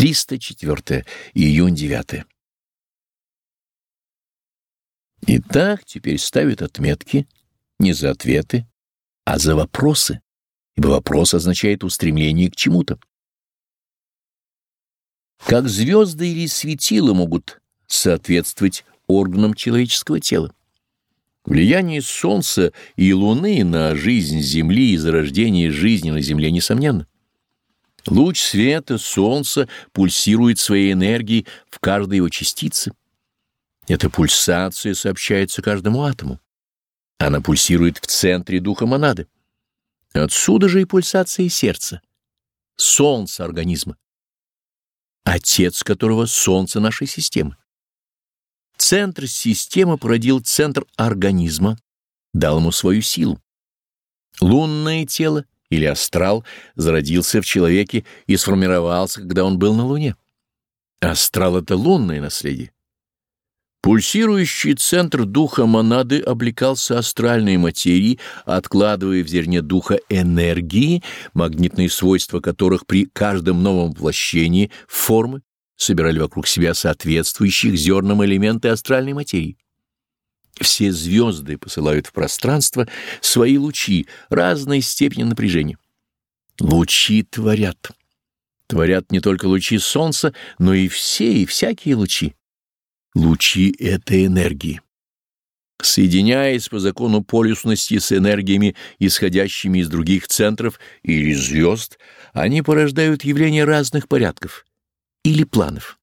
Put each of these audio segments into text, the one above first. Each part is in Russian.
304. Июнь 9. Итак, теперь ставят отметки не за ответы, а за вопросы, ибо вопрос означает устремление к чему-то. Как звезды или светила могут соответствовать органам человеческого тела. Влияние Солнца и Луны на жизнь Земли и зарождение жизни на Земле несомненно. Луч света Солнца пульсирует своей энергией в каждой его частице. Эта пульсация сообщается каждому атому. Она пульсирует в центре духа монады. Отсюда же и пульсация сердца, солнца организма, отец которого — солнце нашей системы. Центр системы породил центр организма, дал ему свою силу. Лунное тело или астрал зародился в человеке и сформировался, когда он был на Луне. Астрал — это лунное наследие. Пульсирующий центр духа монады облекался астральной материей, откладывая в зерне духа энергии, магнитные свойства которых при каждом новом воплощении формы собирали вокруг себя соответствующих зернам элементы астральной материи. Все звезды посылают в пространство свои лучи разной степени напряжения. Лучи творят. Творят не только лучи солнца, но и все и всякие лучи. Лучи — это энергии. Соединяясь по закону полюсности с энергиями, исходящими из других центров или звезд, они порождают явления разных порядков или планов.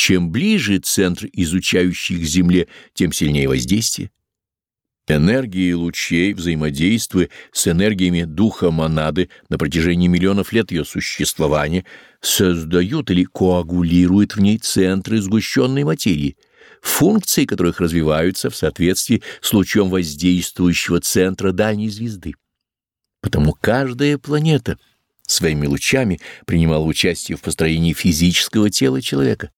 Чем ближе центр, изучающий к Земле, тем сильнее воздействие. Энергии лучей, взаимодействуя с энергиями духа монады на протяжении миллионов лет ее существования, создают или коагулируют в ней центры сгущенной материи, функции которых развиваются в соответствии с лучом воздействующего центра дальней звезды. Потому каждая планета своими лучами принимала участие в построении физического тела человека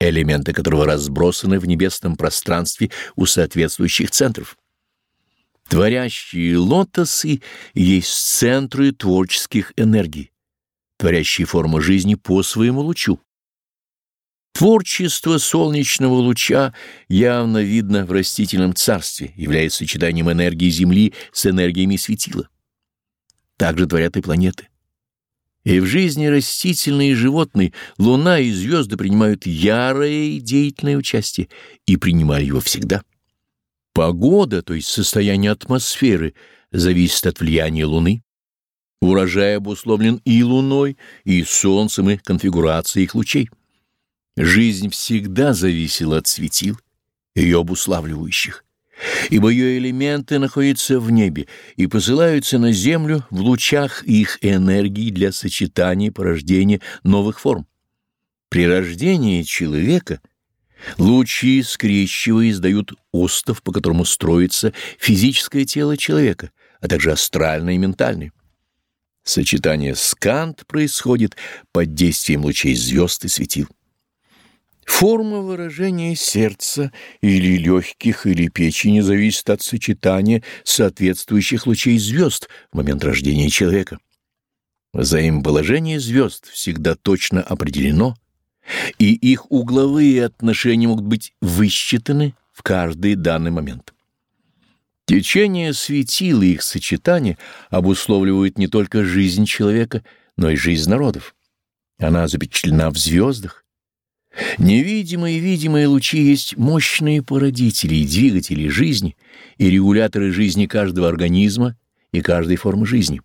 элементы которого разбросаны в небесном пространстве у соответствующих центров. Творящие лотосы есть центры творческих энергий, творящие формы жизни по своему лучу. Творчество солнечного луча явно видно в растительном царстве, является сочетанием энергии Земли с энергиями светила. Так же творят и планеты. И в жизни растительной и животной луна и звезды принимают ярое и деятельное участие, и принимали его всегда. Погода, то есть состояние атмосферы, зависит от влияния луны. Урожай обусловлен и луной, и солнцем, и конфигурацией их лучей. Жизнь всегда зависела от светил, ее обуславливающих ибо ее элементы находятся в небе и посылаются на Землю в лучах их энергии для сочетания порождения новых форм. При рождении человека лучи, скрещиваясь, дают остов, по которому строится физическое тело человека, а также астральное и ментальное. Сочетание скант происходит под действием лучей звезд и светил. Форма выражения сердца или легких, или печени зависит от сочетания соответствующих лучей звезд в момент рождения человека. Взаимоположение звезд всегда точно определено, и их угловые отношения могут быть высчитаны в каждый данный момент. Течение светил и их сочетание обусловливают не только жизнь человека, но и жизнь народов. Она запечатлена в звездах, Невидимые и видимые лучи есть мощные породители и двигатели жизни и регуляторы жизни каждого организма и каждой формы жизни.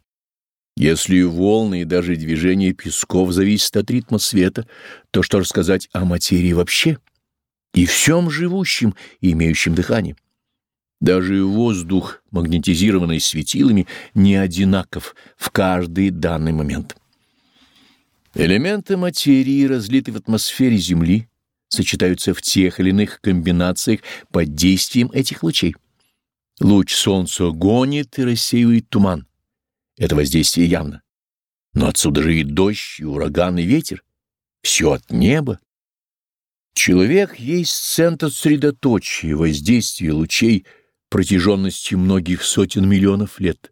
Если волны и даже движение песков зависят от ритма света, то что рассказать о материи вообще и всем живущем и имеющем дыхание? Даже воздух, магнетизированный светилами, не одинаков в каждый данный момент. Элементы материи, разлитые в атмосфере Земли, сочетаются в тех или иных комбинациях под действием этих лучей. Луч солнца гонит и рассеивает туман. Это воздействие явно. Но отсюда же и дождь, и ураган, и ветер. Все от неба. Человек есть центр средоточия воздействия лучей протяженностью многих сотен миллионов лет,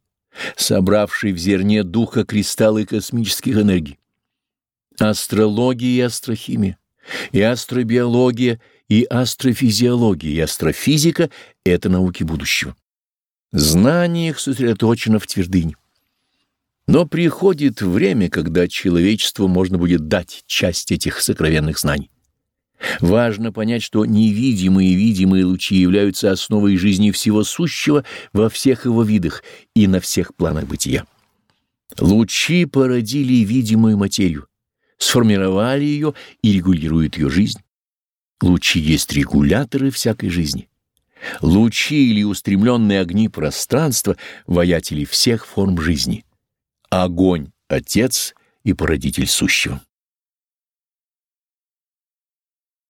собравший в зерне духа кристаллы космических энергий. Астрология и астрохимия, и астробиология, и астрофизиология, и астрофизика — это науки будущего. Знание их сосредоточено в твердыне. Но приходит время, когда человечеству можно будет дать часть этих сокровенных знаний. Важно понять, что невидимые и видимые лучи являются основой жизни всего сущего во всех его видах и на всех планах бытия. Лучи породили видимую материю, сформировали ее и регулируют ее жизнь. Лучи есть регуляторы всякой жизни. Лучи или устремленные огни пространства — воятели всех форм жизни. Огонь — Отец и Породитель сущего.